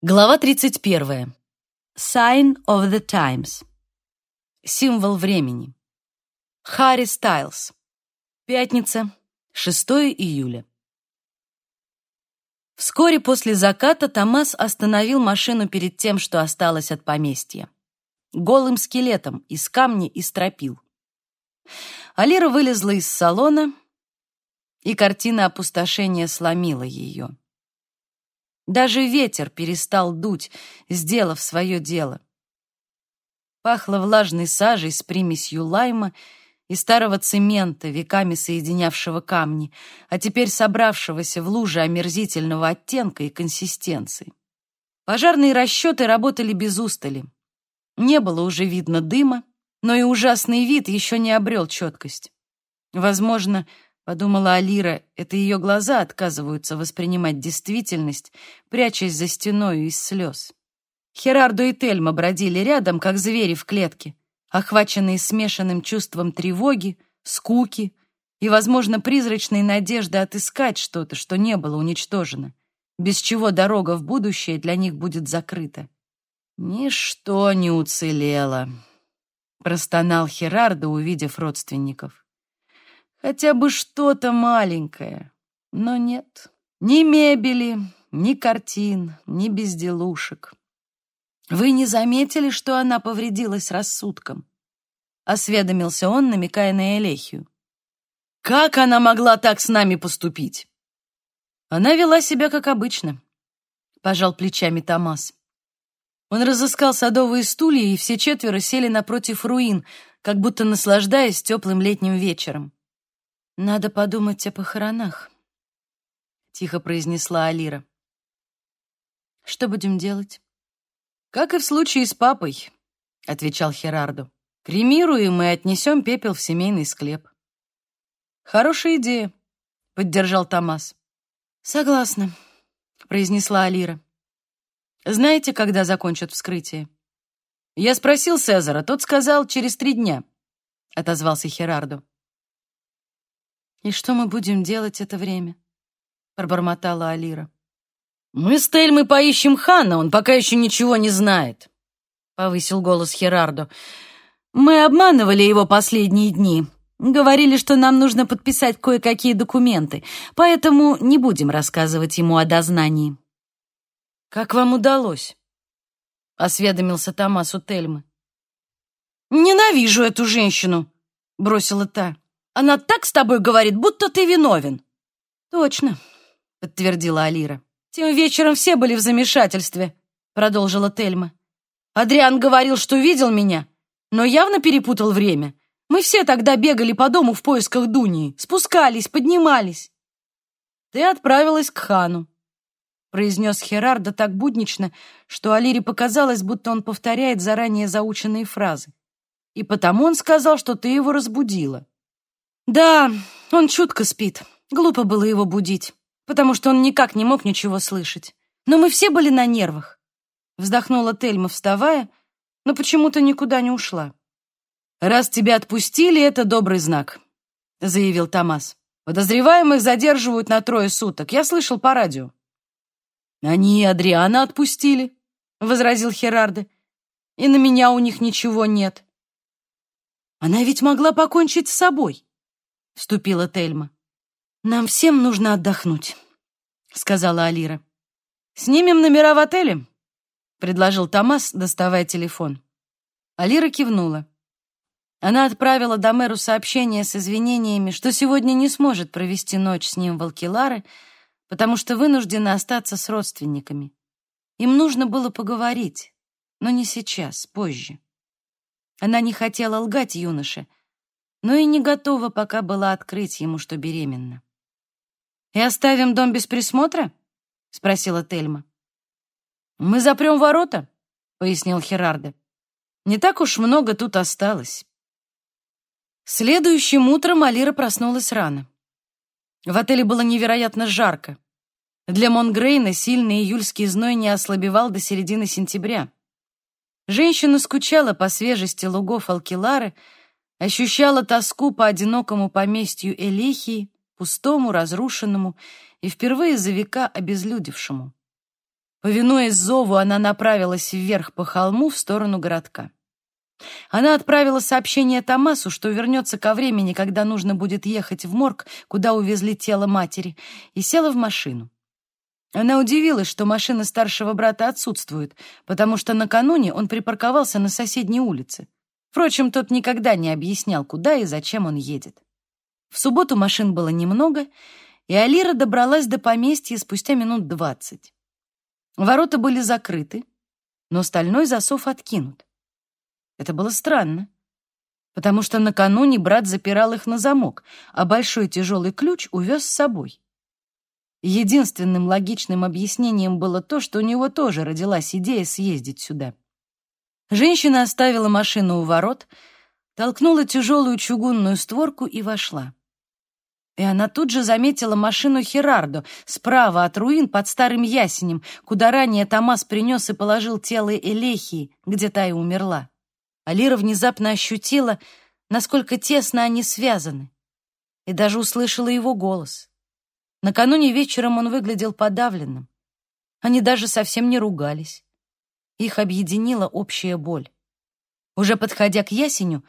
Глава 31. Sign of the Times. Символ времени. Харри Стайлз. Пятница, 6 июля. Вскоре после заката Томас остановил машину перед тем, что осталось от поместья. Голым скелетом, из камня и стропил. Алира вылезла из салона, и картина опустошения сломила ее. Даже ветер перестал дуть, сделав свое дело. Пахло влажной сажей с примесью лайма и старого цемента, веками соединявшего камни, а теперь собравшегося в луже омерзительного оттенка и консистенции. Пожарные расчеты работали без устали. Не было уже видно дыма, но и ужасный вид еще не обрел четкость. Возможно, Подумала Алира, это ее глаза отказываются воспринимать действительность, прячась за стеной из слез. Херардо и Тельма бродили рядом, как звери в клетке, охваченные смешанным чувством тревоги, скуки и, возможно, призрачной надежды отыскать что-то, что не было уничтожено, без чего дорога в будущее для них будет закрыта. «Ничто не уцелело», — простонал Херардо, увидев родственников. Хотя бы что-то маленькое. Но нет. Ни мебели, ни картин, ни безделушек. Вы не заметили, что она повредилась рассудком? Осведомился он, намекая на Элехию. Как она могла так с нами поступить? Она вела себя как обычно, пожал плечами Томас. Он разыскал садовые стулья, и все четверо сели напротив руин, как будто наслаждаясь теплым летним вечером. «Надо подумать о похоронах», — тихо произнесла Алира. «Что будем делать?» «Как и в случае с папой», — отвечал Херардо. «Кремируем и отнесем пепел в семейный склеп». «Хорошая идея», — поддержал Томас. «Согласна», — произнесла Алира. «Знаете, когда закончат вскрытие?» «Я спросил Цезара, тот сказал, через три дня», — отозвался Херардо. «И что мы будем делать это время?» — пробормотала Алира. «Мы с Тельмой поищем Хана, он пока еще ничего не знает», — повысил голос Херардо. «Мы обманывали его последние дни, говорили, что нам нужно подписать кое-какие документы, поэтому не будем рассказывать ему о дознании». «Как вам удалось?» — осведомился Томас у Тельмы. «Ненавижу эту женщину», — бросила та. Она так с тобой говорит, будто ты виновен». «Точно», — подтвердила Алира. «Тем вечером все были в замешательстве», — продолжила Тельма. «Адриан говорил, что видел меня, но явно перепутал время. Мы все тогда бегали по дому в поисках Дунии, спускались, поднимались». «Ты отправилась к хану», — произнес Херардо так буднично, что Алире показалось, будто он повторяет заранее заученные фразы. «И потому он сказал, что ты его разбудила». Да, он чутко спит. Глупо было его будить, потому что он никак не мог ничего слышать. Но мы все были на нервах. Вздохнула Тельма, вставая, но почему-то никуда не ушла. «Раз тебя отпустили, это добрый знак», — заявил Томас. «Подозреваемых задерживают на трое суток. Я слышал по радио». «Они и Адриана отпустили», — возразил Херарде. «И на меня у них ничего нет». «Она ведь могла покончить с собой», вступила Тельма. «Нам всем нужно отдохнуть», — сказала Алира. «Снимем номера в отеле», — предложил Томас, доставая телефон. Алира кивнула. Она отправила Домеру сообщение с извинениями, что сегодня не сможет провести ночь с ним в Алкиларе, потому что вынуждена остаться с родственниками. Им нужно было поговорить, но не сейчас, позже. Она не хотела лгать юноше — но и не готова пока была открыть ему, что беременна. «И оставим дом без присмотра?» — спросила Тельма. «Мы запрем ворота», — пояснил Херарде. «Не так уж много тут осталось». Следующим утром Алира проснулась рано. В отеле было невероятно жарко. Для Монгрейна сильный июльский зной не ослабевал до середины сентября. Женщина скучала по свежести лугов Алкилары, ощущала тоску по одинокому поместью Элихии, пустому, разрушенному и впервые за века обезлюдевшему. Повинуясь зову, она направилась вверх по холму в сторону городка. Она отправила сообщение Томасу, что вернется ко времени, когда нужно будет ехать в морг, куда увезли тело матери, и села в машину. Она удивилась, что машина старшего брата отсутствует, потому что накануне он припарковался на соседней улице. Впрочем, тот никогда не объяснял, куда и зачем он едет. В субботу машин было немного, и Алира добралась до поместья спустя минут двадцать. Ворота были закрыты, но стальной засов откинут. Это было странно, потому что накануне брат запирал их на замок, а большой тяжелый ключ увез с собой. Единственным логичным объяснением было то, что у него тоже родилась идея съездить сюда. Женщина оставила машину у ворот, толкнула тяжелую чугунную створку и вошла. И она тут же заметила машину Херардо справа от руин под старым ясенем, куда ранее Томас принес и положил тело Элехии, где та и умерла. Алира внезапно ощутила, насколько тесно они связаны, и даже услышала его голос. Накануне вечером он выглядел подавленным. Они даже совсем не ругались. Их объединила общая боль. Уже подходя к ясеню,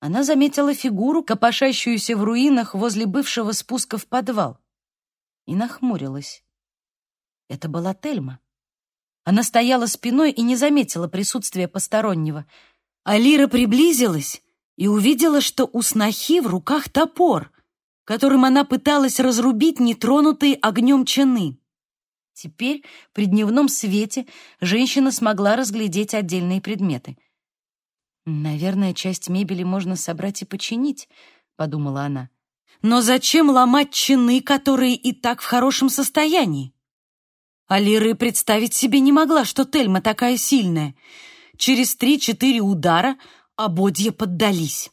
она заметила фигуру, копошащуюся в руинах возле бывшего спуска в подвал, и нахмурилась. Это была Тельма. Она стояла спиной и не заметила присутствия постороннего. Алира приблизилась и увидела, что у снохи в руках топор, которым она пыталась разрубить нетронутые огнем чаны. Теперь при дневном свете женщина смогла разглядеть отдельные предметы. «Наверное, часть мебели можно собрать и починить», — подумала она. «Но зачем ломать чины, которые и так в хорошем состоянии?» Алира представить себе не могла, что Тельма такая сильная. Через три-четыре удара ободья поддались.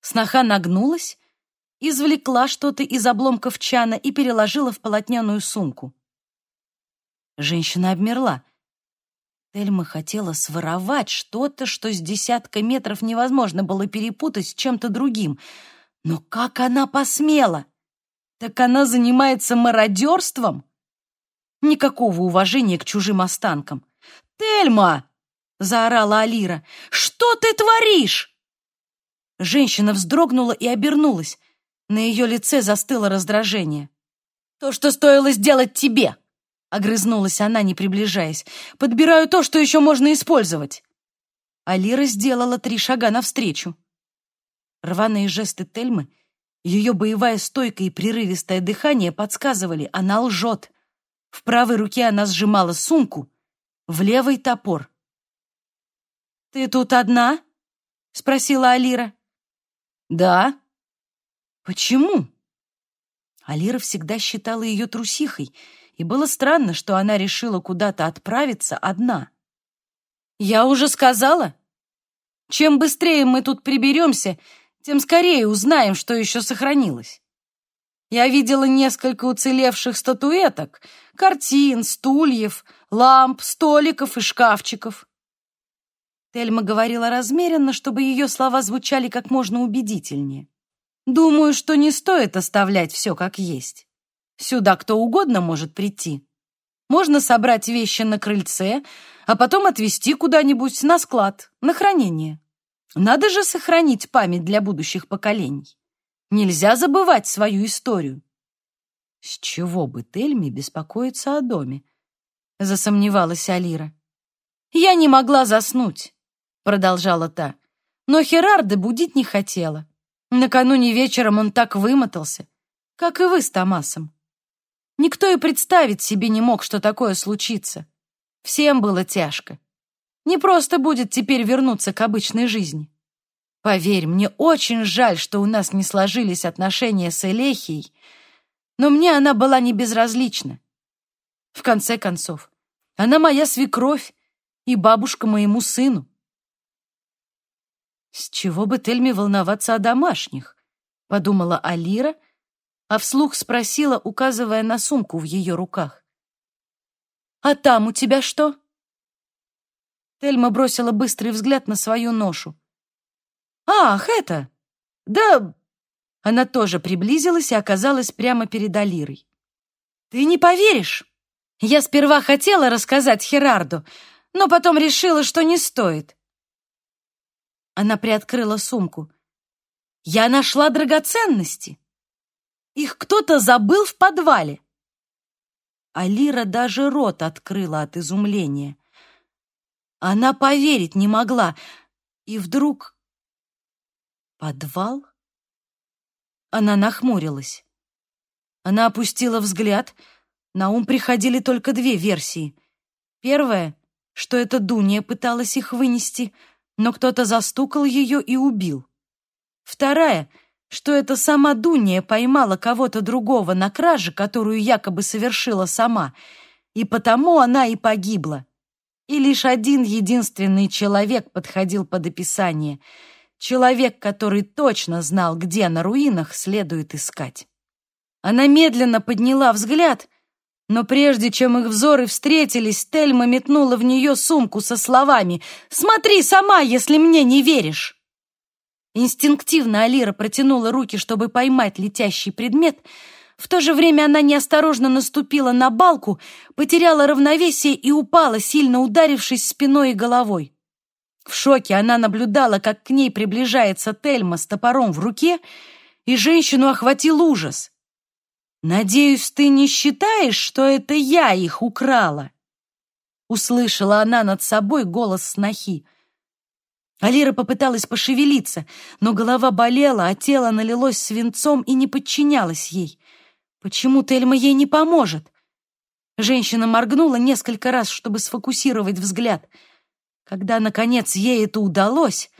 Сноха нагнулась, извлекла что-то из обломков чана и переложила в полотняную сумку. Женщина обмерла. Тельма хотела своровать что-то, что с десятка метров невозможно было перепутать с чем-то другим. Но как она посмела? Так она занимается мародерством? Никакого уважения к чужим останкам. «Тельма!» — заорала Алира. «Что ты творишь?» Женщина вздрогнула и обернулась. На ее лице застыло раздражение. «То, что стоило сделать тебе!» Огрызнулась она, не приближаясь. «Подбираю то, что еще можно использовать!» Алира сделала три шага навстречу. Рваные жесты Тельмы, ее боевая стойка и прерывистое дыхание подсказывали, она лжет. В правой руке она сжимала сумку, в левой — топор. «Ты тут одна?» — спросила Алира. «Да». «Почему?» Алира всегда считала ее трусихой — и было странно, что она решила куда-то отправиться одна. «Я уже сказала. Чем быстрее мы тут приберемся, тем скорее узнаем, что еще сохранилось. Я видела несколько уцелевших статуэток, картин, стульев, ламп, столиков и шкафчиков». Тельма говорила размеренно, чтобы ее слова звучали как можно убедительнее. «Думаю, что не стоит оставлять все как есть. Сюда кто угодно может прийти. Можно собрать вещи на крыльце, а потом отвезти куда-нибудь на склад, на хранение. Надо же сохранить память для будущих поколений. Нельзя забывать свою историю. С чего бы Тельме беспокоиться о доме? Засомневалась Алира. Я не могла заснуть, продолжала та. Но Херарда будить не хотела. Накануне вечером он так вымотался, как и вы с Томасом. Никто и представить себе не мог, что такое случится. Всем было тяжко. Не просто будет теперь вернуться к обычной жизни. Поверь, мне очень жаль, что у нас не сложились отношения с Элехией, но мне она была не безразлична. В конце концов, она моя свекровь и бабушка моему сыну. С чего бы Тельме волноваться о домашних? Подумала Алира — а вслух спросила, указывая на сумку в ее руках. «А там у тебя что?» Тельма бросила быстрый взгляд на свою ношу. «Ах, это! Да...» Она тоже приблизилась и оказалась прямо перед Алирой. «Ты не поверишь! Я сперва хотела рассказать Херарду, но потом решила, что не стоит. Она приоткрыла сумку. Я нашла драгоценности. Их кто-то забыл в подвале. Алира даже рот открыла от изумления. Она поверить не могла. И вдруг... Подвал? Она нахмурилась. Она опустила взгляд. На ум приходили только две версии. Первая, что это Дуния пыталась их вынести, но кто-то застукал ее и убил. Вторая, что это сама Дуния поймала кого-то другого на краже, которую якобы совершила сама, и потому она и погибла. И лишь один единственный человек подходил под описание. Человек, который точно знал, где на руинах следует искать. Она медленно подняла взгляд, но прежде чем их взоры встретились, Тельма метнула в нее сумку со словами «Смотри сама, если мне не веришь!» Инстинктивно Алира протянула руки, чтобы поймать летящий предмет. В то же время она неосторожно наступила на балку, потеряла равновесие и упала, сильно ударившись спиной и головой. В шоке она наблюдала, как к ней приближается Тельма с топором в руке, и женщину охватил ужас. «Надеюсь, ты не считаешь, что это я их украла?» Услышала она над собой голос снохи. Алира попыталась пошевелиться, но голова болела, а тело налилось свинцом и не подчинялось ей. Почему Тельма ей не поможет? Женщина моргнула несколько раз, чтобы сфокусировать взгляд. Когда, наконец, ей это удалось,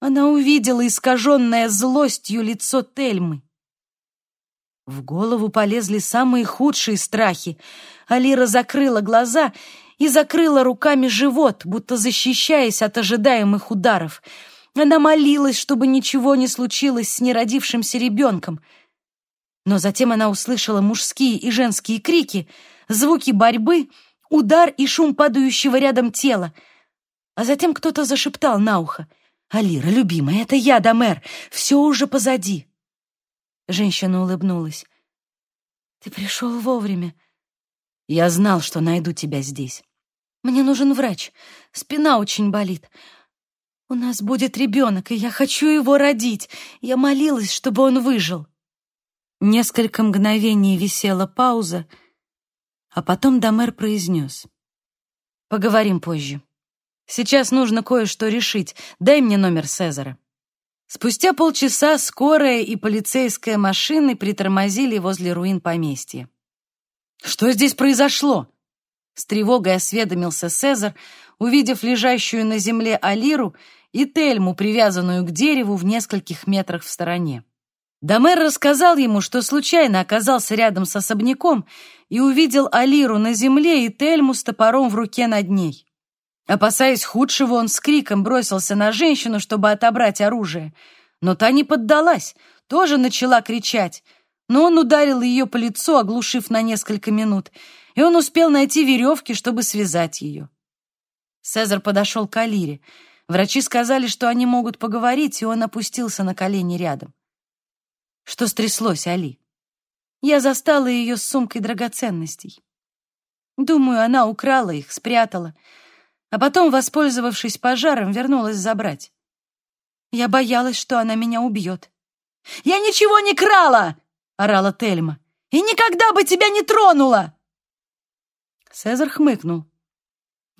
она увидела искаженное злостью лицо Тельмы. В голову полезли самые худшие страхи. Алира закрыла глаза закрыла руками живот, будто защищаясь от ожидаемых ударов. Она молилась, чтобы ничего не случилось с неродившимся ребенком. Но затем она услышала мужские и женские крики, звуки борьбы, удар и шум падающего рядом тела. А затем кто-то зашептал на ухо. «Алира, любимая, это я, Домер, все уже позади». Женщина улыбнулась. «Ты пришел вовремя. Я знал, что найду тебя здесь. Мне нужен врач. Спина очень болит. У нас будет ребенок, и я хочу его родить. Я молилась, чтобы он выжил. Несколько мгновений висела пауза, а потом Домер произнес. «Поговорим позже. Сейчас нужно кое-что решить. Дай мне номер Цезаря». Спустя полчаса скорая и полицейская машины притормозили возле руин поместья. «Что здесь произошло?» С тревогой осведомился Цезарь, увидев лежащую на земле Алиру и Тельму, привязанную к дереву в нескольких метрах в стороне. Домер рассказал ему, что случайно оказался рядом с особняком и увидел Алиру на земле и Тельму с топором в руке над ней. Опасаясь худшего, он с криком бросился на женщину, чтобы отобрать оружие. Но та не поддалась, тоже начала кричать, но он ударил ее по лицу, оглушив на несколько минут, и он успел найти веревки, чтобы связать ее. Цезарь подошел к Алире. Врачи сказали, что они могут поговорить, и он опустился на колени рядом. Что стряслось, Али? Я застала ее с сумкой драгоценностей. Думаю, она украла их, спрятала, а потом, воспользовавшись пожаром, вернулась забрать. Я боялась, что она меня убьет. «Я ничего не крала!» — орала Тельма. «И никогда бы тебя не тронула!» Цезарь хмыкнул.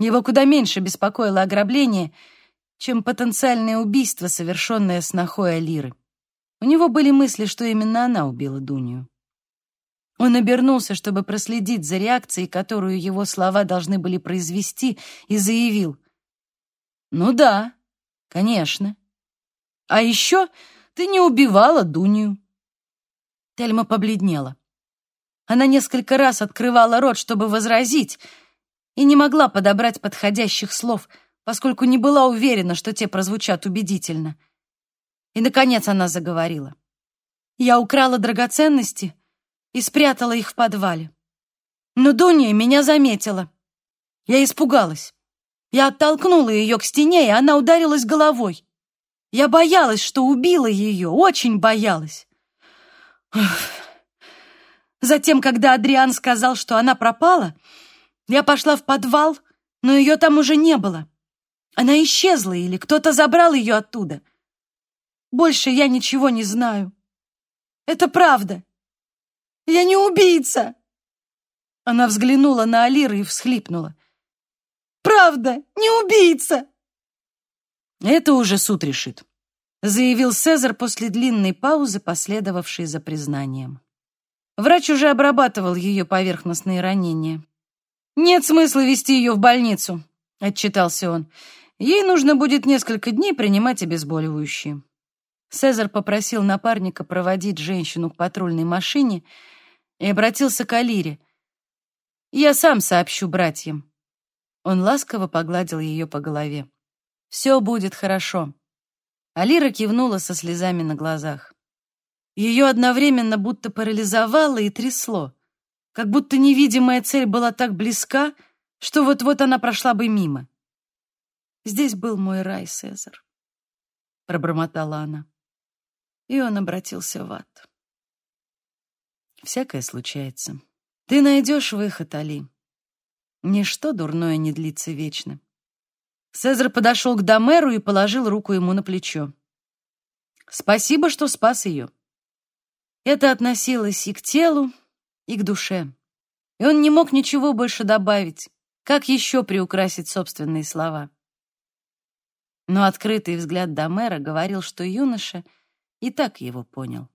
Его куда меньше беспокоило ограбление, чем потенциальное убийство, совершенное снохой Алиры. У него были мысли, что именно она убила Дунью. Он обернулся, чтобы проследить за реакцией, которую его слова должны были произвести, и заявил. «Ну да, конечно. А еще ты не убивала Дунью». Тельма побледнела. Она несколько раз открывала рот, чтобы возразить, и не могла подобрать подходящих слов, поскольку не была уверена, что те прозвучат убедительно. И, наконец, она заговорила. «Я украла драгоценности и спрятала их в подвале. Но Дуня меня заметила. Я испугалась. Я оттолкнула ее к стене, и она ударилась головой. Я боялась, что убила ее, очень боялась. Затем, когда Адриан сказал, что она пропала, я пошла в подвал, но ее там уже не было. Она исчезла или кто-то забрал ее оттуда. Больше я ничего не знаю. Это правда. Я не убийца. Она взглянула на Алира и всхлипнула. Правда, не убийца. Это уже суд решит, заявил Цезарь после длинной паузы, последовавшей за признанием. Врач уже обрабатывал ее поверхностные ранения. «Нет смысла вести ее в больницу», — отчитался он. «Ей нужно будет несколько дней принимать обезболивающие». Цезарь попросил напарника проводить женщину к патрульной машине и обратился к Алире. «Я сам сообщу братьям». Он ласково погладил ее по голове. «Все будет хорошо». Алира кивнула со слезами на глазах. Ее одновременно будто парализовало и трясло, как будто невидимая цель была так близка, что вот-вот она прошла бы мимо. «Здесь был мой рай, Цезарь», — пробормотала она. И он обратился в ад. «Всякое случается. Ты найдешь выход, Али. Ничто дурное не длится вечно». Цезарь подошел к Домеру и положил руку ему на плечо. «Спасибо, что спас ее». Это относилось и к телу, и к душе. И он не мог ничего больше добавить. Как еще приукрасить собственные слова? Но открытый взгляд Домера говорил, что юноша и так его понял.